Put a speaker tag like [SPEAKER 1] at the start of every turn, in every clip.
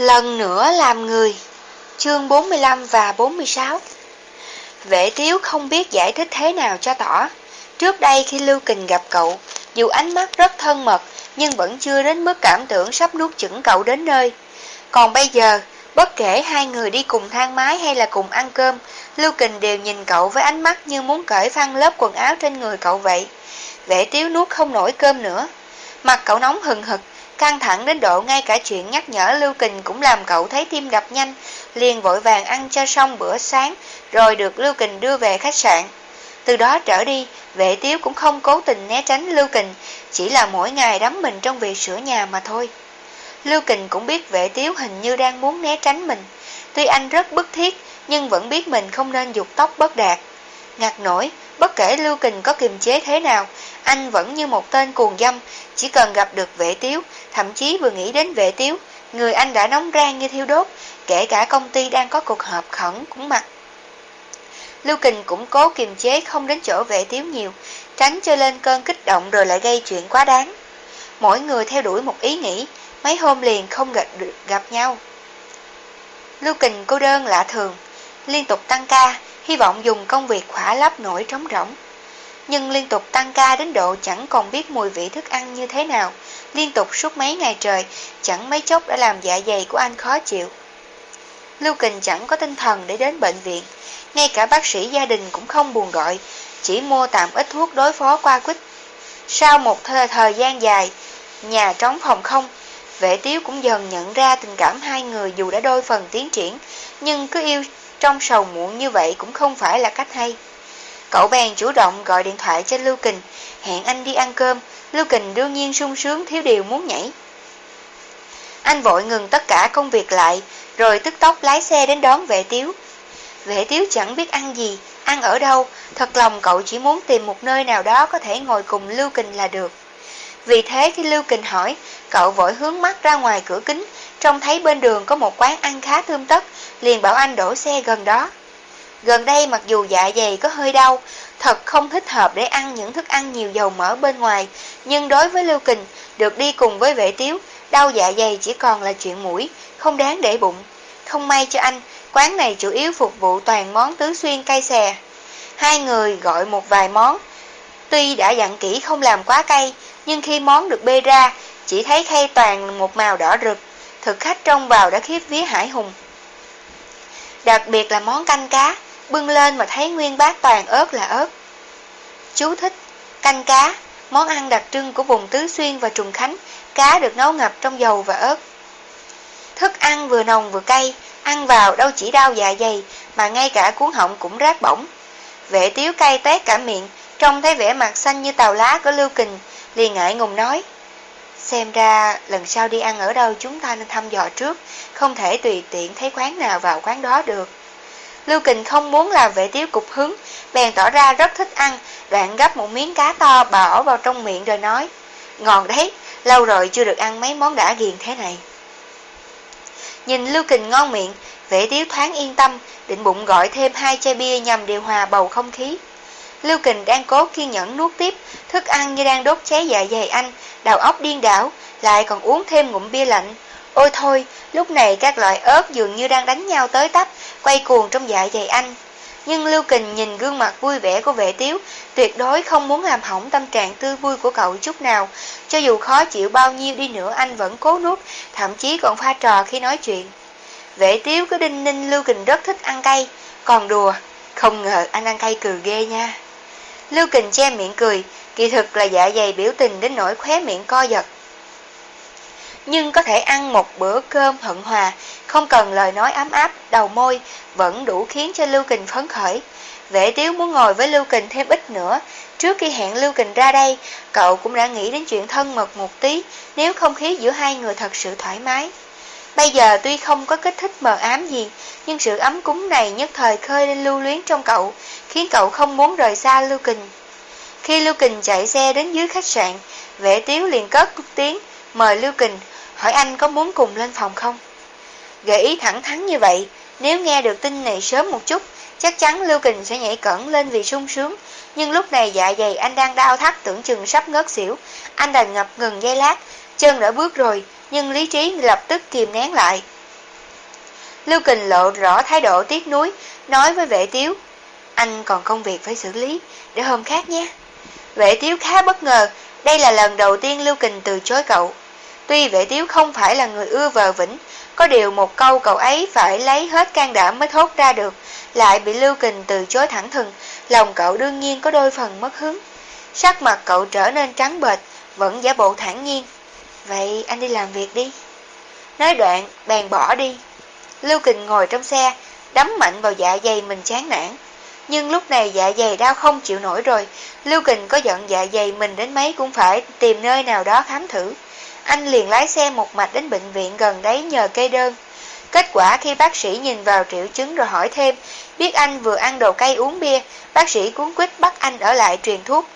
[SPEAKER 1] Lần nữa làm người. Chương 45 và 46 Vệ tiếu không biết giải thích thế nào cho tỏ. Trước đây khi Lưu Kình gặp cậu, Dù ánh mắt rất thân mật, Nhưng vẫn chưa đến mức cảm tưởng sắp nuốt chửng cậu đến nơi. Còn bây giờ, Bất kể hai người đi cùng thang máy hay là cùng ăn cơm, Lưu Kình đều nhìn cậu với ánh mắt như muốn cởi phăng lớp quần áo trên người cậu vậy. Vệ tiếu nuốt không nổi cơm nữa. Mặt cậu nóng hừng hực Căng thẳng đến độ ngay cả chuyện nhắc nhở Lưu Kình cũng làm cậu thấy tim đập nhanh, liền vội vàng ăn cho xong bữa sáng, rồi được Lưu Kình đưa về khách sạn. Từ đó trở đi, vệ tiếu cũng không cố tình né tránh Lưu Kình, chỉ là mỗi ngày đắm mình trong việc sửa nhà mà thôi. Lưu Kình cũng biết vệ tiếu hình như đang muốn né tránh mình. Tuy anh rất bức thiết, nhưng vẫn biết mình không nên dục tóc bất đạt. Ngặt nổi, bất kể Lưu Kình có kiềm chế thế nào, anh vẫn như một tên cuồng dâm, chỉ cần gặp được vệ tiếu, thậm chí vừa nghĩ đến vệ tiếu, người anh đã nóng rang như thiêu đốt, kể cả công ty đang có cuộc họp khẩn cũng mặc. Lưu Kình cũng cố kiềm chế không đến chỗ vệ tiếu nhiều, tránh cho lên cơn kích động rồi lại gây chuyện quá đáng. Mỗi người theo đuổi một ý nghĩ, mấy hôm liền không gặp, được gặp nhau. Lưu Kình cô đơn lạ thường, liên tục tăng ca, hy vọng dùng công việc khỏa lấp nổi trống rỗng nhưng liên tục tăng ca đến độ chẳng còn biết mùi vị thức ăn như thế nào, liên tục suốt mấy ngày trời, chẳng mấy chốc đã làm dạ dày của anh khó chịu. Lưu Kình chẳng có tinh thần để đến bệnh viện, ngay cả bác sĩ gia đình cũng không buồn gọi, chỉ mua tạm ít thuốc đối phó qua quýt. Sau một thời, thời gian dài, nhà trống phòng không, vệ tiếu cũng dần nhận ra tình cảm hai người dù đã đôi phần tiến triển, nhưng cứ yêu trong sầu muộn như vậy cũng không phải là cách hay. Cậu bèn chủ động gọi điện thoại cho Lưu Kình, hẹn anh đi ăn cơm. Lưu Kình đương nhiên sung sướng thiếu điều muốn nhảy. Anh vội ngừng tất cả công việc lại, rồi tức tốc lái xe đến đón vệ tiếu. Vệ tiếu chẳng biết ăn gì, ăn ở đâu, thật lòng cậu chỉ muốn tìm một nơi nào đó có thể ngồi cùng Lưu Kình là được. Vì thế khi Lưu Kình hỏi, cậu vội hướng mắt ra ngoài cửa kính, trông thấy bên đường có một quán ăn khá thơm tất, liền bảo anh đổ xe gần đó. Gần đây mặc dù dạ dày có hơi đau, thật không thích hợp để ăn những thức ăn nhiều dầu mỡ bên ngoài, nhưng đối với Lưu Kình, được đi cùng với vệ tiếu, đau dạ dày chỉ còn là chuyện mũi, không đáng để bụng. Không may cho anh, quán này chủ yếu phục vụ toàn món tứ xuyên cay xè. Hai người gọi một vài món, tuy đã dặn kỹ không làm quá cay, nhưng khi món được bê ra, chỉ thấy khay toàn một màu đỏ rực, thực khách trông vào đã khiếp vía hải hùng. Đặc biệt là món canh cá, bưng lên mà thấy nguyên bát toàn ớt là ớt. Chú thích, canh cá, món ăn đặc trưng của vùng Tứ Xuyên và Trùng Khánh, cá được nấu ngập trong dầu và ớt. Thức ăn vừa nồng vừa cay, ăn vào đâu chỉ đau dạ dày, mà ngay cả cuốn họng cũng rát bỏng. Vệ tiếu cay tét cả miệng, trông thấy vẻ mặt xanh như tàu lá của Lưu Kình, liền ngại ngùng nói. Xem ra lần sau đi ăn ở đâu chúng ta nên thăm dò trước, không thể tùy tiện thấy quán nào vào quán đó được. Lưu Kình không muốn làm vệ tiếu cục hứng, bèn tỏ ra rất thích ăn, đoạn gấp một miếng cá to bỏ vào trong miệng rồi nói, ngon đấy, lâu rồi chưa được ăn mấy món đã ghiền thế này. Nhìn Lưu Kình ngon miệng, vệ tiếu thoáng yên tâm, định bụng gọi thêm hai chai bia nhằm điều hòa bầu không khí. Lưu Kình đang cố kiên nhẫn nuốt tiếp, thức ăn như đang đốt cháy dạ dày anh, đầu óc điên đảo, lại còn uống thêm ngụm bia lạnh. Ôi thôi, lúc này các loại ớt dường như đang đánh nhau tới tấp, quay cuồng trong dạ dày anh. Nhưng Lưu Kình nhìn gương mặt vui vẻ của vệ tiếu, tuyệt đối không muốn làm hỏng tâm trạng tươi vui của cậu chút nào. Cho dù khó chịu bao nhiêu đi nữa anh vẫn cố nuốt, thậm chí còn pha trò khi nói chuyện. Vệ tiếu cứ đinh ninh Lưu Kình rất thích ăn cay, còn đùa, không ngờ anh ăn cay cừ ghê nha. Lưu Kình che miệng cười, kỳ thực là dạ dày biểu tình đến nỗi khóe miệng co giật nhưng có thể ăn một bữa cơm hận hòa, không cần lời nói ấm áp, đầu môi, vẫn đủ khiến cho Lưu Kình phấn khởi. Vệ tiếu muốn ngồi với Lưu Kình thêm ít nữa, trước khi hẹn Lưu Kình ra đây, cậu cũng đã nghĩ đến chuyện thân mật một tí, nếu không khí giữa hai người thật sự thoải mái. Bây giờ tuy không có kích thích mờ ám gì, nhưng sự ấm cúng này nhất thời khơi lên lưu luyến trong cậu, khiến cậu không muốn rời xa Lưu Kình. Khi Lưu Kình chạy xe đến dưới khách sạn, vệ tiếu liền cất tiếng, mời Lưu Kình, hỏi anh có muốn cùng lên phòng không? Gợi ý thẳng thắn như vậy, nếu nghe được tin này sớm một chút, chắc chắn Lưu Kình sẽ nhảy cẩn lên vì sung sướng. Nhưng lúc này dạ dày anh đang đau thắt tưởng chừng sắp ngớt xỉu. Anh đành ngập ngừng dây lát, chân đã bước rồi, nhưng lý trí lập tức kìm nén lại. Lưu Kình lộ rõ thái độ tiếc nuối, nói với vệ tiếu, anh còn công việc phải xử lý, để hôm khác nhé. Vệ tiếu khá bất ngờ, đây là lần đầu tiên Lưu Kình từ chối cậu. Tuy vệ tiếu không phải là người ưa vờ vĩnh, có điều một câu cậu ấy phải lấy hết can đảm mới thốt ra được, lại bị Lưu Kình từ chối thẳng thừng, lòng cậu đương nhiên có đôi phần mất hứng. Sắc mặt cậu trở nên trắng bệch, vẫn giả bộ thản nhiên. Vậy anh đi làm việc đi. Nói đoạn, bèn bỏ đi. Lưu Kình ngồi trong xe, đấm mạnh vào dạ dày mình chán nản. Nhưng lúc này dạ dày đau không chịu nổi rồi, Lưu Kình có giận dạ dày mình đến mấy cũng phải tìm nơi nào đó khám thử. Anh liền lái xe một mạch đến bệnh viện gần đấy nhờ kê đơn. Kết quả khi bác sĩ nhìn vào triệu chứng rồi hỏi thêm, biết anh vừa ăn đồ cay uống bia, bác sĩ cuốn quýt bắt anh ở lại truyền thuốc.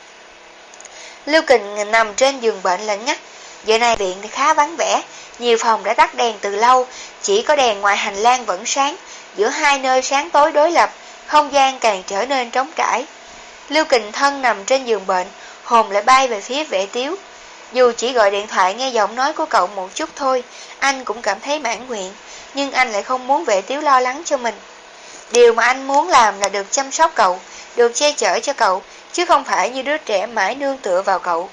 [SPEAKER 1] Lưu Kình nằm trên giường bệnh lạnh ngắt. Giờ này viện thì khá vắng vẻ, nhiều phòng đã tắt đèn từ lâu, chỉ có đèn ngoài hành lang vẫn sáng, giữa hai nơi sáng tối đối lập, không gian càng trở nên trống trải. Lưu Kình thân nằm trên giường bệnh, hồn lại bay về phía vệ tiếu. Dù chỉ gọi điện thoại nghe giọng nói của cậu một chút thôi, anh cũng cảm thấy mãn nguyện, nhưng anh lại không muốn vệ tiếu lo lắng cho mình. Điều mà anh muốn làm là được chăm sóc cậu, được che chở cho cậu, chứ không phải như đứa trẻ mãi nương tựa vào cậu.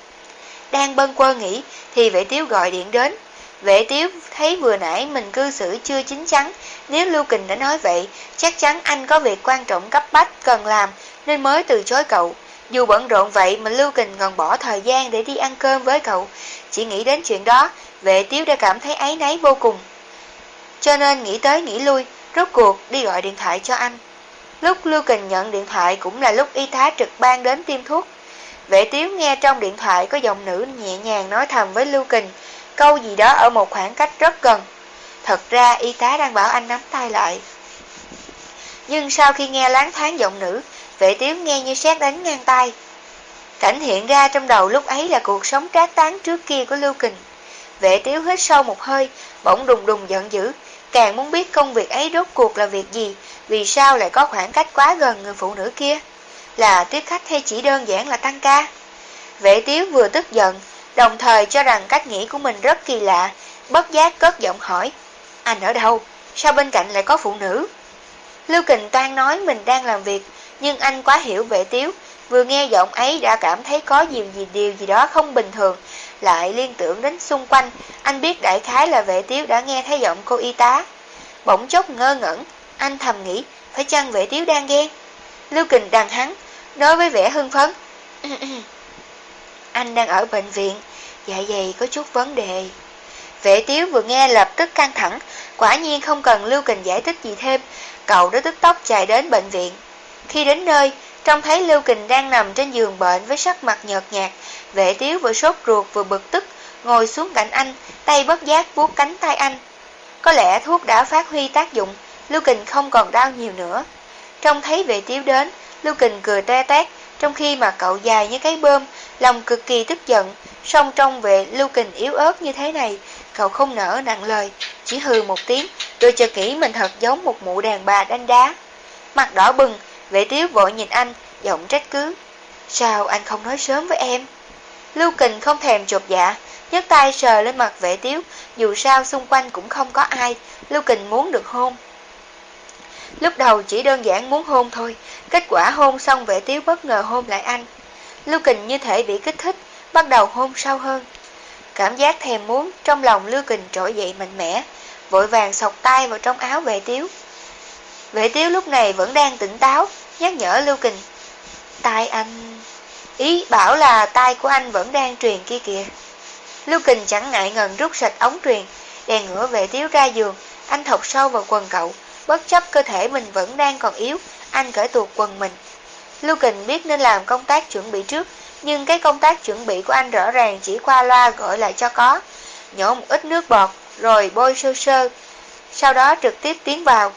[SPEAKER 1] Đang bâng quơ nghĩ thì vệ tiếu gọi điện đến. Vệ tiếu thấy vừa nãy mình cư xử chưa chín chắn, nếu Lưu Kình đã nói vậy, chắc chắn anh có việc quan trọng cấp bách cần làm nên mới từ chối cậu. Dù bận rộn vậy mà Lưu Kình còn bỏ thời gian để đi ăn cơm với cậu. Chỉ nghĩ đến chuyện đó, vệ tiếu đã cảm thấy áy náy vô cùng. Cho nên nghĩ tới nghĩ lui, rốt cuộc đi gọi điện thoại cho anh. Lúc Lưu Kình nhận điện thoại cũng là lúc y tá trực ban đến tiêm thuốc. Vệ tiếu nghe trong điện thoại có giọng nữ nhẹ nhàng nói thầm với Lưu Kình, câu gì đó ở một khoảng cách rất gần. Thật ra y tá đang bảo anh nắm tay lại. Nhưng sau khi nghe láng thoáng giọng nữ, vệ tiếu nghe như xét đánh ngang tay. Cảnh hiện ra trong đầu lúc ấy là cuộc sống trác tán trước kia của Lưu Kình. Vệ tiếu hít sâu một hơi, bỗng đùng đùng giận dữ, càng muốn biết công việc ấy rốt cuộc là việc gì, vì sao lại có khoảng cách quá gần người phụ nữ kia. Là tiếp khách hay chỉ đơn giản là tăng ca? Vệ tiếu vừa tức giận, đồng thời cho rằng cách nghĩ của mình rất kỳ lạ, bất giác cất giọng hỏi. Anh ở đâu? Sao bên cạnh lại có phụ nữ? Lưu Kình Toan nói mình đang làm việc, nhưng anh quá hiểu vệ tiếu, vừa nghe giọng ấy đã cảm thấy có nhiều gì điều gì đó không bình thường, lại liên tưởng đến xung quanh, anh biết đại khái là vệ tiếu đã nghe thấy giọng cô y tá. Bỗng chốc ngơ ngẩn, anh thầm nghĩ, phải chăng vệ tiếu đang ghen? Lưu Kình đằng hắn, nói với vẻ hưng phấn. anh đang ở bệnh viện, dạ dày có chút vấn đề. Vệ tiếu vừa nghe lập tức căng thẳng, quả nhiên không cần Lưu Kình giải thích gì thêm, cậu đã tức tốc chạy đến bệnh viện. Khi đến nơi, trông thấy Lưu Kình đang nằm trên giường bệnh với sắc mặt nhợt nhạt, vệ tiếu vừa sốt ruột vừa bực tức, ngồi xuống cạnh anh, tay bất giác vuốt cánh tay anh. Có lẽ thuốc đã phát huy tác dụng, Lưu Kình không còn đau nhiều nữa. Trông thấy vệ tiếu đến, Lưu Kình cười te tét, trong khi mà cậu dài như cái bơm, lòng cực kỳ tức giận, song trong vệ Lưu Kình yếu ớt như thế này, cậu không nở nặng lời, chỉ hừ một tiếng, rồi chờ kỹ mình thật giống một mụ đàn bà đánh đá. Mặt đỏ bừng, vệ tiếu vội nhìn anh, giọng trách cứ. Sao anh không nói sớm với em? Lưu Kình không thèm chột dạ, nhấc tay sờ lên mặt vệ tiếu, dù sao xung quanh cũng không có ai, Lưu Kình muốn được hôn. Lúc đầu chỉ đơn giản muốn hôn thôi, kết quả hôn xong vệ tiếu bất ngờ hôn lại anh. Lưu Kình như thể bị kích thích, bắt đầu hôn sâu hơn. Cảm giác thèm muốn trong lòng Lưu Kình trỗi dậy mạnh mẽ, vội vàng sọc tay vào trong áo vệ tiếu. Vệ tiếu lúc này vẫn đang tỉnh táo, nhắc nhở Lưu Kình. tay anh... Ý bảo là tay của anh vẫn đang truyền kia kìa. Lưu Kình chẳng ngại ngần rút sạch ống truyền, đèn ngửa vệ tiếu ra giường, anh thọc sâu vào quần cậu, bất chấp cơ thể mình vẫn đang còn yếu, anh cởi tuột quần mình. Lưu Kình biết nên làm công tác chuẩn bị trước, nhưng cái công tác chuẩn bị của anh rõ ràng chỉ qua loa gọi lại cho có. Nhổ một ít nước bọt, rồi bôi sơ sơ, sau đó trực tiếp tiến vào.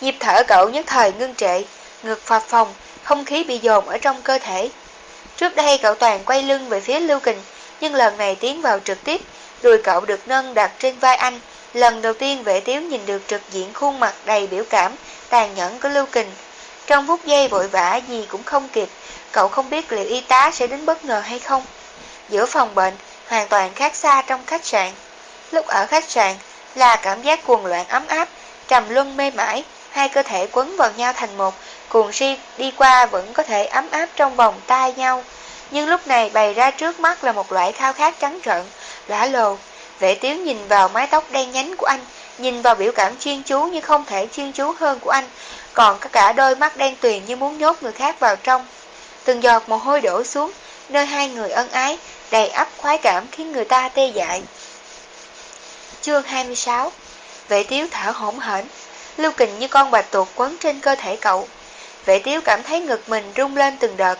[SPEAKER 1] Nhịp thở cậu nhất thời ngưng trệ, ngực phập phòng, không khí bị dồn ở trong cơ thể. Trước đây cậu toàn quay lưng về phía Lưu Kình, nhưng lần này tiến vào trực tiếp, đùi cậu được nâng đặt trên vai anh. Lần đầu tiên vệ tiếu nhìn được trực diện khuôn mặt đầy biểu cảm, tàn nhẫn của Lưu Kình. Trong phút giây vội vã gì cũng không kịp, cậu không biết liệu y tá sẽ đến bất ngờ hay không. Giữa phòng bệnh, hoàn toàn khác xa trong khách sạn. Lúc ở khách sạn, là cảm giác cuồng loạn ấm áp, trầm luân mê mãi, hai cơ thể quấn vào nhau thành một, cuồng si đi qua vẫn có thể ấm áp trong vòng tay nhau. Nhưng lúc này bày ra trước mắt là một loại khao khát trắng trợn, lã lồ. Vệ tiếu nhìn vào mái tóc đen nhánh của anh, nhìn vào biểu cảm chuyên chú như không thể chuyên chú hơn của anh, còn có cả đôi mắt đen tuyền như muốn nhốt người khác vào trong. Từng giọt mồ hôi đổ xuống, nơi hai người ân ái, đầy ấp khoái cảm khiến người ta tê dại. Chương 26 Vệ tiếu thở hổn hển, lưu kình như con bạch tuột quấn trên cơ thể cậu. Vệ tiếu cảm thấy ngực mình rung lên từng đợt,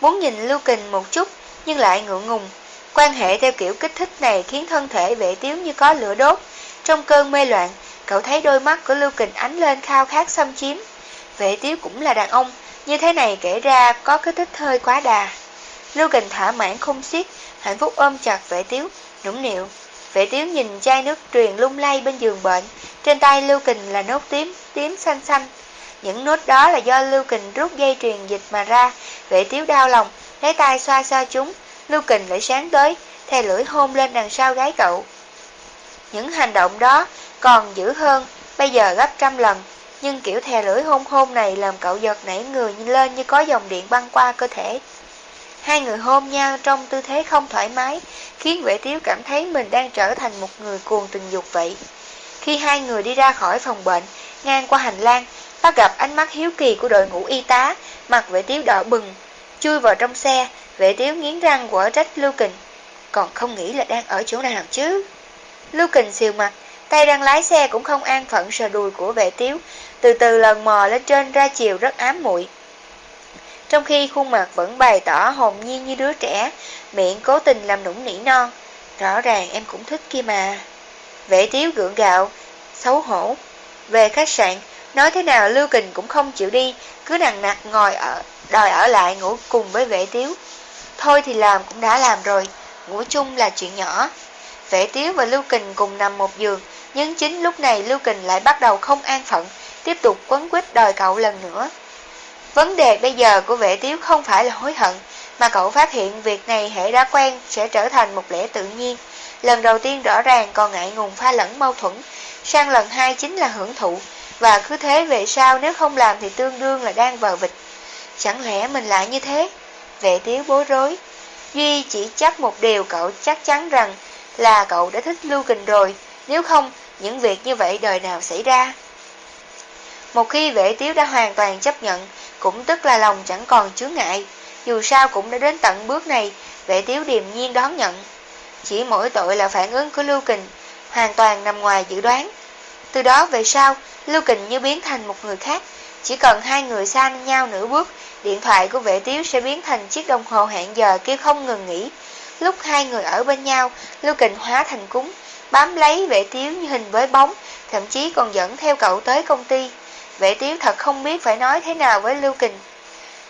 [SPEAKER 1] muốn nhìn lưu kình một chút nhưng lại ngượng ngùng. Quan hệ theo kiểu kích thích này khiến thân thể vệ tiếu như có lửa đốt. Trong cơn mê loạn, cậu thấy đôi mắt của lưu kình ánh lên khao khát xâm chiếm. Vệ tiếu cũng là đàn ông, như thế này kể ra có kích thích hơi quá đà. Lưu kình thỏa mãn không xiết, hạnh phúc ôm chặt vệ tiếu, nũng nịu. Vệ tiếu nhìn chai nước truyền lung lay bên giường bệnh, trên tay Lưu Kình là nốt tím, tím xanh xanh. Những nốt đó là do Lưu Kình rút dây truyền dịch mà ra, vệ tiếu đau lòng, lấy tay xoa xoa chúng, Lưu Kình lại sáng tới, thè lưỡi hôn lên đằng sau gái cậu. Những hành động đó còn dữ hơn, bây giờ gấp trăm lần, nhưng kiểu thè lưỡi hôn hôn này làm cậu giật nảy người lên như có dòng điện băng qua cơ thể. Hai người hôn nhau trong tư thế không thoải mái, khiến vệ tiếu cảm thấy mình đang trở thành một người cuồng tình dục vậy. Khi hai người đi ra khỏi phòng bệnh, ngang qua hành lang, bắt gặp ánh mắt hiếu kỳ của đội ngũ y tá, mặt vệ tiếu đỏ bừng, chui vào trong xe, vệ tiếu nghiến răng quở trách Lưu Kình. Còn không nghĩ là đang ở chỗ nào chứ? Lưu Kình siêu mặt, tay đang lái xe cũng không an phận sờ đùi của vệ tiếu, từ từ lần mò lên trên ra chiều rất ám muội trong khi khuôn mặt vẫn bày tỏ hồn nhiên như đứa trẻ, miệng cố tình làm nũng nỉ non. Rõ ràng em cũng thích kia mà. Vệ tiếu gượng gạo, xấu hổ. Về khách sạn, nói thế nào Lưu Kình cũng không chịu đi, cứ nặng nặc ngồi ở, đòi ở lại ngủ cùng với vệ tiếu. Thôi thì làm cũng đã làm rồi, ngủ chung là chuyện nhỏ. Vệ tiếu và Lưu Kình cùng nằm một giường, nhưng chính lúc này Lưu Kình lại bắt đầu không an phận, tiếp tục quấn quýt đòi cậu lần nữa. Vấn đề bây giờ của vệ tiếu không phải là hối hận, mà cậu phát hiện việc này hệ đã quen sẽ trở thành một lẽ tự nhiên. Lần đầu tiên rõ ràng còn ngại ngùng pha lẫn mâu thuẫn, sang lần hai chính là hưởng thụ, và cứ thế về sau nếu không làm thì tương đương là đang vờ vịt. Chẳng lẽ mình lại như thế? Vệ tiếu bối rối. Duy chỉ chắc một điều cậu chắc chắn rằng là cậu đã thích Lưu Kình rồi, nếu không những việc như vậy đời nào xảy ra. Một khi vệ tiếu đã hoàn toàn chấp nhận, cũng tức là lòng chẳng còn chướng ngại. Dù sao cũng đã đến tận bước này, vệ tiếu điềm nhiên đón nhận. Chỉ mỗi tội là phản ứng của Lưu Kình, hoàn toàn nằm ngoài dự đoán. Từ đó về sau, Lưu Kình như biến thành một người khác. Chỉ cần hai người xa nhau nửa bước, điện thoại của vệ tiếu sẽ biến thành chiếc đồng hồ hẹn giờ kia không ngừng nghỉ. Lúc hai người ở bên nhau, Lưu Kình hóa thành cúng, bám lấy vệ tiếu như hình với bóng, thậm chí còn dẫn theo cậu tới công ty. Vệ tiếu thật không biết phải nói thế nào với Lưu Kình.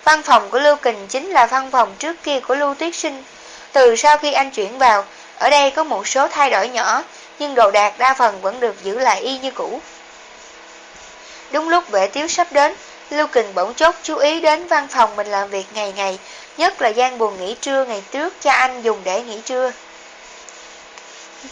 [SPEAKER 1] Văn phòng của Lưu Kình chính là văn phòng trước kia của Lưu Tuyết Sinh. Từ sau khi anh chuyển vào, ở đây có một số thay đổi nhỏ, nhưng đồ đạc đa phần vẫn được giữ lại y như cũ. Đúng lúc vệ tiếu sắp đến, Lưu Kình bỗng chốc chú ý đến văn phòng mình làm việc ngày ngày, nhất là gian buồn nghỉ trưa ngày trước cha anh dùng để nghỉ trưa.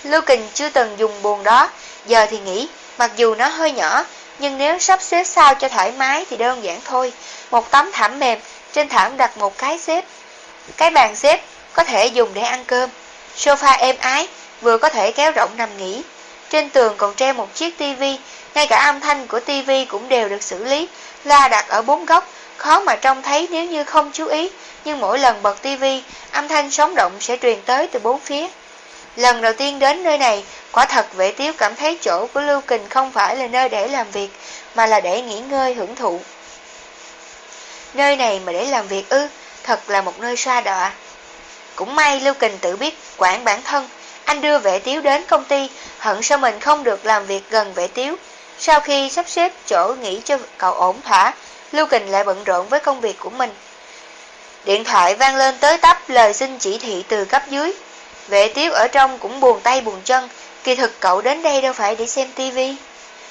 [SPEAKER 1] Lưu Kình chưa từng dùng buồn đó, giờ thì nghĩ, mặc dù nó hơi nhỏ, nhưng nếu sắp xếp sao cho thoải mái thì đơn giản thôi. Một tấm thảm mềm, trên thảm đặt một cái xếp. Cái bàn xếp có thể dùng để ăn cơm. Sofa êm ái, vừa có thể kéo rộng nằm nghỉ. Trên tường còn treo một chiếc tivi, ngay cả âm thanh của tivi cũng đều được xử lý, la đặt ở bốn góc, khó mà trông thấy nếu như không chú ý, nhưng mỗi lần bật tivi, âm thanh sống động sẽ truyền tới từ bốn phía. Lần đầu tiên đến nơi này, quả thật vệ tiếu cảm thấy chỗ của Lưu Kình không phải là nơi để làm việc, mà là để nghỉ ngơi hưởng thụ. Nơi này mà để làm việc ư, thật là một nơi xa đọa. Cũng may Lưu Kình tự biết quản bản thân, anh đưa vệ tiếu đến công ty, hận sao mình không được làm việc gần vệ tiếu. Sau khi sắp xếp chỗ nghỉ cho cậu ổn thỏa, Lưu Kình lại bận rộn với công việc của mình. Điện thoại vang lên tới tấp lời xin chỉ thị từ cấp dưới. Vệ tiếu ở trong cũng buồn tay buồn chân, kỳ thực cậu đến đây đâu phải để xem tivi.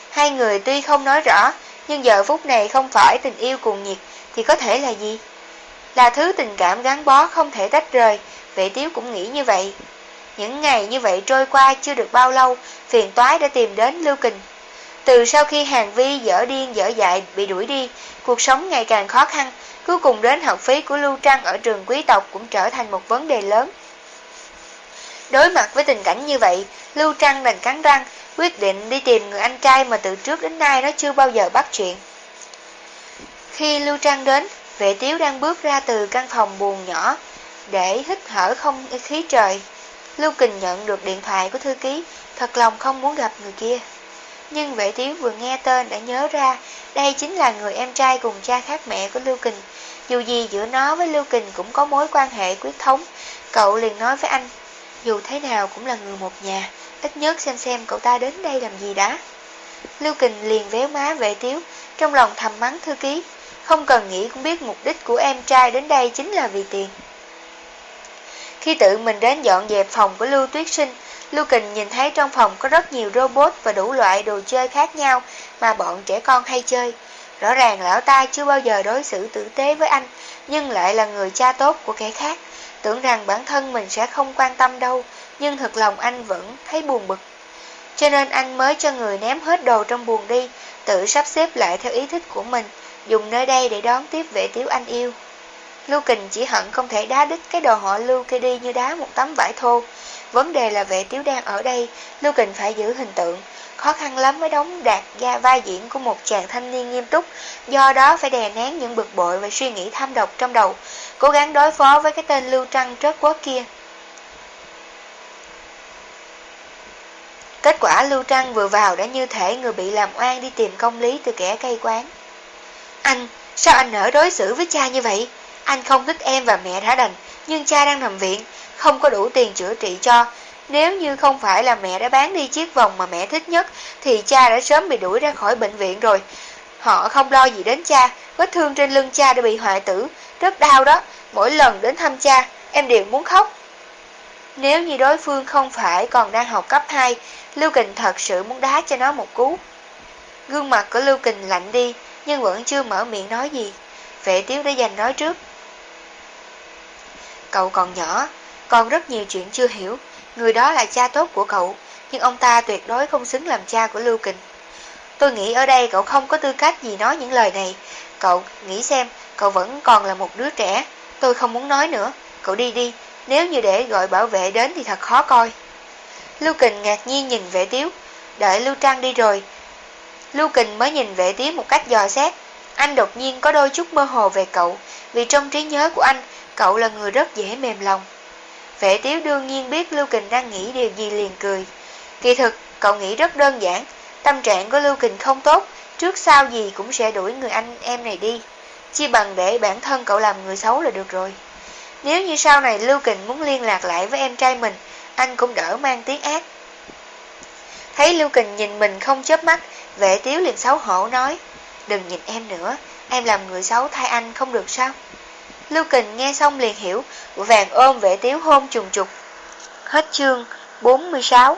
[SPEAKER 1] Hai người tuy không nói rõ, nhưng giờ phút này không phải tình yêu cuồng nhiệt, thì có thể là gì? Là thứ tình cảm gắn bó không thể tách rời, vệ tiếu cũng nghĩ như vậy. Những ngày như vậy trôi qua chưa được bao lâu, phiền toái đã tìm đến Lưu Kình. Từ sau khi Hàng Vi dở điên dở dại bị đuổi đi, cuộc sống ngày càng khó khăn, cuối cùng đến học phí của Lưu Trăng ở trường quý tộc cũng trở thành một vấn đề lớn. Đối mặt với tình cảnh như vậy, Lưu Trăng đành cắn răng, quyết định đi tìm người anh trai mà từ trước đến nay nó chưa bao giờ bắt chuyện. Khi Lưu Trăng đến, vệ tiếu đang bước ra từ căn phòng buồn nhỏ để hít thở không khí trời. Lưu Kình nhận được điện thoại của thư ký, thật lòng không muốn gặp người kia. Nhưng vệ tiếu vừa nghe tên đã nhớ ra đây chính là người em trai cùng cha khác mẹ của Lưu Kình. Dù gì giữa nó với Lưu Kình cũng có mối quan hệ quyết thống, cậu liền nói với anh, dù thế nào cũng là người một nhà, ít nhất xem xem cậu ta đến đây làm gì đã. Lưu Kình liền véo má vệ tiếu, trong lòng thầm mắng thư ký, không cần nghĩ cũng biết mục đích của em trai đến đây chính là vì tiền. Khi tự mình đến dọn dẹp phòng của Lưu Tuyết Sinh, Lưu Kình nhìn thấy trong phòng có rất nhiều robot và đủ loại đồ chơi khác nhau mà bọn trẻ con hay chơi. Rõ ràng lão ta chưa bao giờ đối xử tử tế với anh, nhưng lại là người cha tốt của kẻ khác. Tưởng rằng bản thân mình sẽ không quan tâm đâu, nhưng thật lòng anh vẫn thấy buồn bực. Cho nên anh mới cho người ném hết đồ trong buồng đi, tự sắp xếp lại theo ý thích của mình, dùng nơi đây để đón tiếp vệ tiếu anh yêu. Lưu Kình chỉ hận không thể đá đứt cái đồ họ Lưu kia đi như đá một tấm vải thô. Vấn đề là vệ tiếu đang ở đây, Lưu Kình phải giữ hình tượng. Khó khăn lắm mới đóng đạt ra vai diễn của một chàng thanh niên nghiêm túc, do đó phải đè nén những bực bội và suy nghĩ tham độc trong đầu, cố gắng đối phó với cái tên Lưu Trăng trớt quốc kia. Kết quả Lưu Trăng vừa vào đã như thể người bị làm oan đi tìm công lý từ kẻ cây quán. Anh, sao anh nỡ đối xử với cha như vậy? Anh không thích em và mẹ đã đành, nhưng cha đang nằm viện, không có đủ tiền chữa trị cho. Nếu như không phải là mẹ đã bán đi chiếc vòng mà mẹ thích nhất, thì cha đã sớm bị đuổi ra khỏi bệnh viện rồi. Họ không lo gì đến cha, vết thương trên lưng cha đã bị hoại tử, rất đau đó. Mỗi lần đến thăm cha, em đều muốn khóc. Nếu như đối phương không phải còn đang học cấp 2, Lưu Kình thật sự muốn đá cho nó một cú. Gương mặt của Lưu Kình lạnh đi, nhưng vẫn chưa mở miệng nói gì. Vệ tiếu đã giành nói trước. Cậu còn nhỏ, còn rất nhiều chuyện chưa hiểu. Người đó là cha tốt của cậu, nhưng ông ta tuyệt đối không xứng làm cha của Lưu Kình. Tôi nghĩ ở đây cậu không có tư cách gì nói những lời này. Cậu nghĩ xem, cậu vẫn còn là một đứa trẻ. Tôi không muốn nói nữa. Cậu đi đi, nếu như để gọi bảo vệ đến thì thật khó coi. Lưu Kình ngạc nhiên nhìn vệ tiếu, đợi Lưu trang đi rồi. Lưu Kình mới nhìn vệ tiếu một cách dò xét. Anh đột nhiên có đôi chút mơ hồ về cậu, vì trong trí nhớ của anh, cậu là người rất dễ mềm lòng. Vệ tiếu đương nhiên biết Lưu Kình đang nghĩ điều gì liền cười. Kỳ thực, cậu nghĩ rất đơn giản, tâm trạng của Lưu Kình không tốt, trước sau gì cũng sẽ đuổi người anh em này đi. Chỉ bằng để bản thân cậu làm người xấu là được rồi. Nếu như sau này Lưu Kình muốn liên lạc lại với em trai mình, anh cũng đỡ mang tiếng ác. Thấy Lưu Kình nhìn mình không chớp mắt, vệ tiếu liền xấu hổ nói, đừng nhìn em nữa, em làm người xấu thay anh không được sao? Lưu Kình nghe xong liền hiểu, vàng ôm vệ tiếu hôn trùng trục. Hết chương 46